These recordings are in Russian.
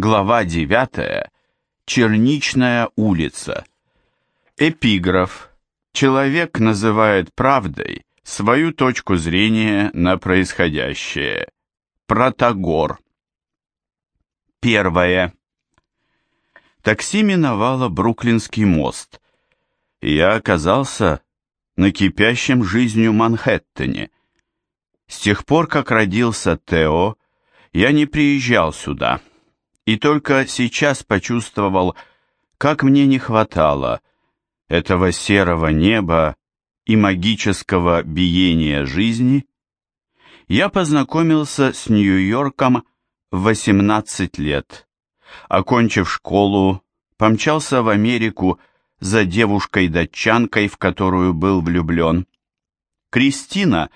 глава 9, Черничная улица. Эпиграф. Человек называет правдой свою точку зрения на происходящее. Протагор. Первое. Такси миновало Бруклинский мост, я оказался на кипящем жизнью Манхэттене. С тех пор, как родился Тео, я не приезжал сюда и только сейчас почувствовал, как мне не хватало этого серого неба и магического биения жизни, я познакомился с Нью-Йорком в 18 лет. Окончив школу, помчался в Америку за девушкой-датчанкой, в которую был влюблен. Кристина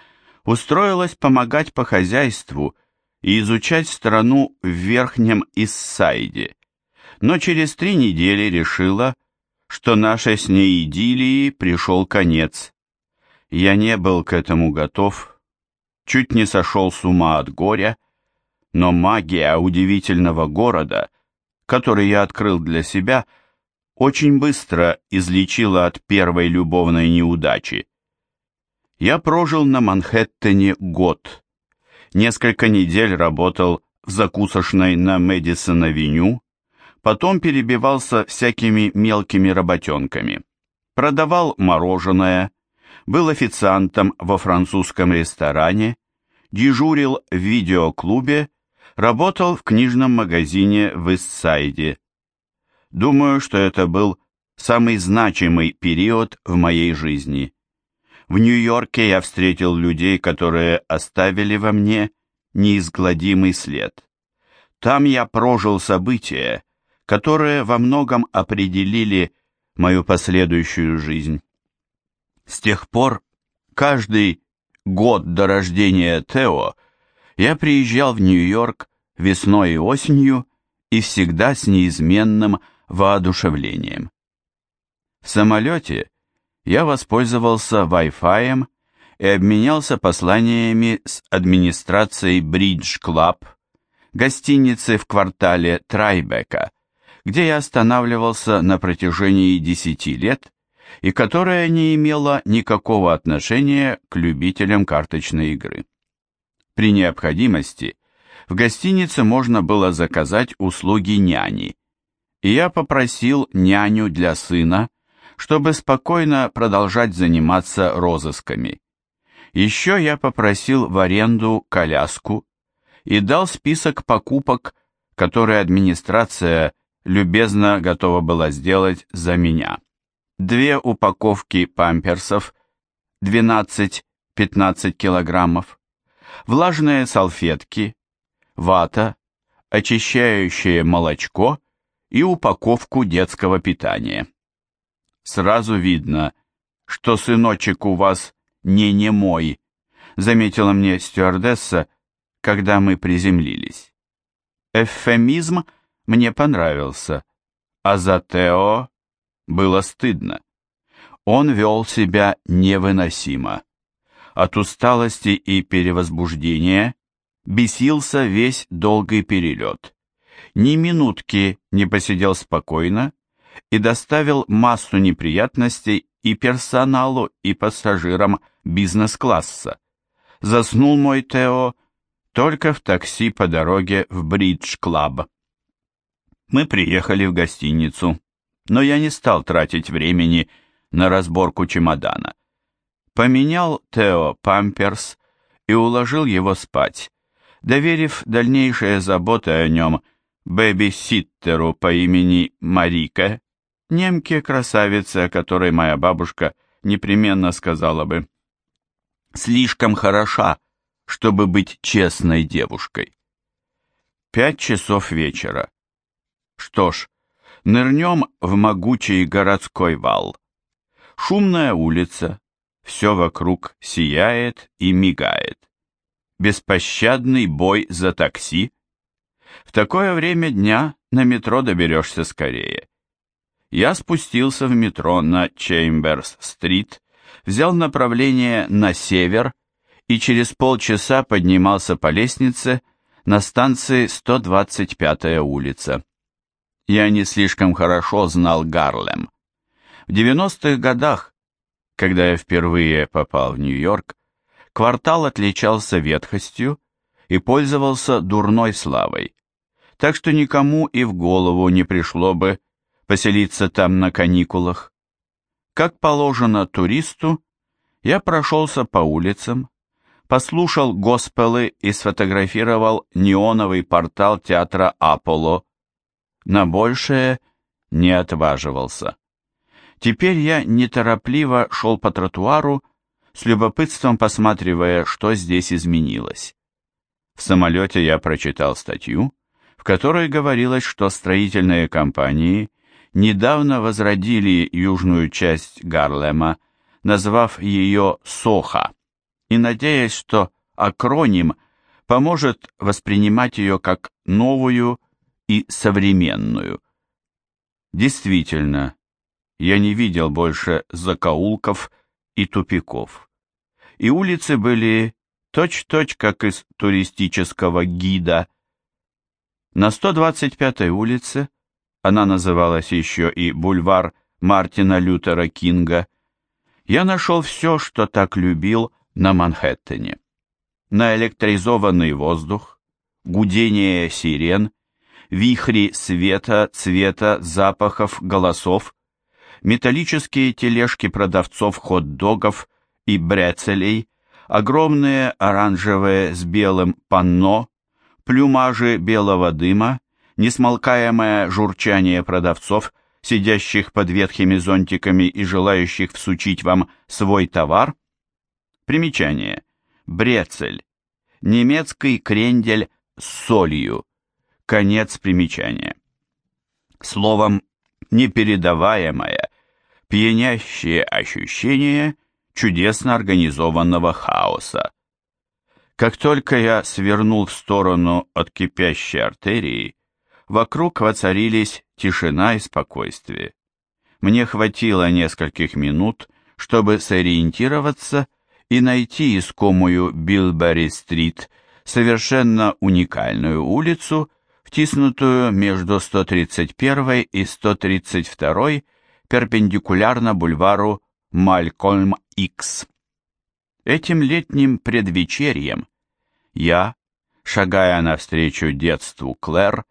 устроилась помогать по хозяйству – и изучать страну в Верхнем Иссайде, но через три недели решила, что нашей с ней идиллии пришел конец. Я не был к этому готов, чуть не сошел с ума от горя, но магия удивительного города, который я открыл для себя, очень быстро излечила от первой любовной неудачи. Я прожил на Манхэттене год, несколько недель работал в закусочной на Мэдисон-авеню, потом перебивался всякими мелкими работенками. Продавал мороженое, был официантом во французском ресторане, дежурил в видеоклубе, работал в книжном магазине в Иссайде. Думаю, что это был самый значимый период в моей жизни. В Нью-Йорке я встретил людей, которые оставили во мне неизгладимый след. Там я прожил события, которые во многом определили мою последующую жизнь. С тех пор каждый год до рождения Тео я приезжал в Нью-Йорк весной и осенью и всегда с неизменным воодушевлением. В самолете я воспользовался Wi-Fi и обменялся посланиями с администрацией Bridge Club, гостиницы в квартале Трайбека, где я останавливался на протяжении 10 лет и которая не имела никакого отношения к любителям карточной игры. При необходимости в гостинице можно было заказать услуги няни, и я попросил няню для сына, чтобы спокойно продолжать заниматься розысками. Еще я попросил в аренду коляску и дал список покупок, которые администрация любезно готова была сделать за меня. Две упаковки памперсов, 12-15 килограммов, влажные салфетки, вата, очищающее молочко и упаковку детского питания. Сразу видно, что сыночек у вас не не мой, заметила мне стюардесса, когда мы приземлились. Эффемизм мне понравился, а за Тео было стыдно. Он вел себя невыносимо. От усталости и перевозбуждения бесился весь долгий перелет. Ни минутки не посидел спокойно, и доставил массу неприятностей и персоналу, и пассажирам бизнес-класса. Заснул мой Тео только в такси по дороге в Бридж-клаб. Мы приехали в гостиницу, но я не стал тратить времени на разборку чемодана. Поменял Тео памперс и уложил его спать, доверив дальнейшие заботы о нем бэби-ситтеру по имени Марика, немке красавице, которой моя бабушка непременно сказала бы, слишком хороша, чтобы быть честной девушкой. Пять часов вечера. Что ж, нырнем в могучий городской вал. Шумная улица, все вокруг сияет и мигает. Беспощадный бой за такси. В такое время дня на метро доберешься скорее я спустился в метро на Чеймберс-стрит, взял направление на север и через полчаса поднимался по лестнице на станции 125-я улица. Я не слишком хорошо знал Гарлем. В 90-х годах, когда я впервые попал в Нью-Йорк, квартал отличался ветхостью и пользовался дурной славой, так что никому и в голову не пришло бы поселиться там на каникулах. Как положено туристу, я прошелся по улицам, послушал госпелы и сфотографировал неоновый портал театра Аполло. На большее не отваживался. Теперь я неторопливо шел по тротуару, с любопытством посматривая, что здесь изменилось. В самолете я прочитал статью, в которой говорилось, что строительные компании недавно возродили южную часть Гарлема, назвав ее Соха, и надеясь, что акроним поможет воспринимать ее как новую и современную. Действительно, я не видел больше закоулков и тупиков. И улицы были точь-точь, как из туристического гида. На 125-й улице она называлась еще и «Бульвар Мартина Лютера Кинга». Я нашел все, что так любил на Манхэттене. Наэлектризованный воздух, гудение сирен, вихри света, цвета, запахов, голосов, металлические тележки продавцов хот-догов и брецелей, огромные оранжевые с белым панно, плюмажи белого дыма, несмолкаемое журчание продавцов, сидящих под ветхими зонтиками и желающих всучить вам свой товар? Примечание. Брецель. Немецкий крендель с солью. Конец примечания. Словом, непередаваемое, пьянящее ощущение чудесно организованного хаоса. Как только я свернул в сторону от кипящей артерии, Вокруг воцарились тишина и спокойствие. Мне хватило нескольких минут, чтобы сориентироваться и найти искомую Билбери-стрит, совершенно уникальную улицу, втиснутую между 131 и 132 перпендикулярно бульвару Малькольм-Икс. Этим летним предвечерьем я, шагая навстречу детству Клэр,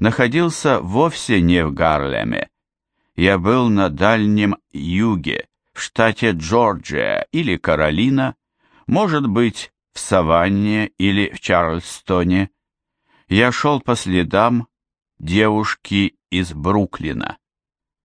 находился вовсе не в Гарлеме. Я был на Дальнем Юге, в штате Джорджия или Каролина, может быть, в Саванне или в Чарльстоне. Я шел по следам девушки из Бруклина.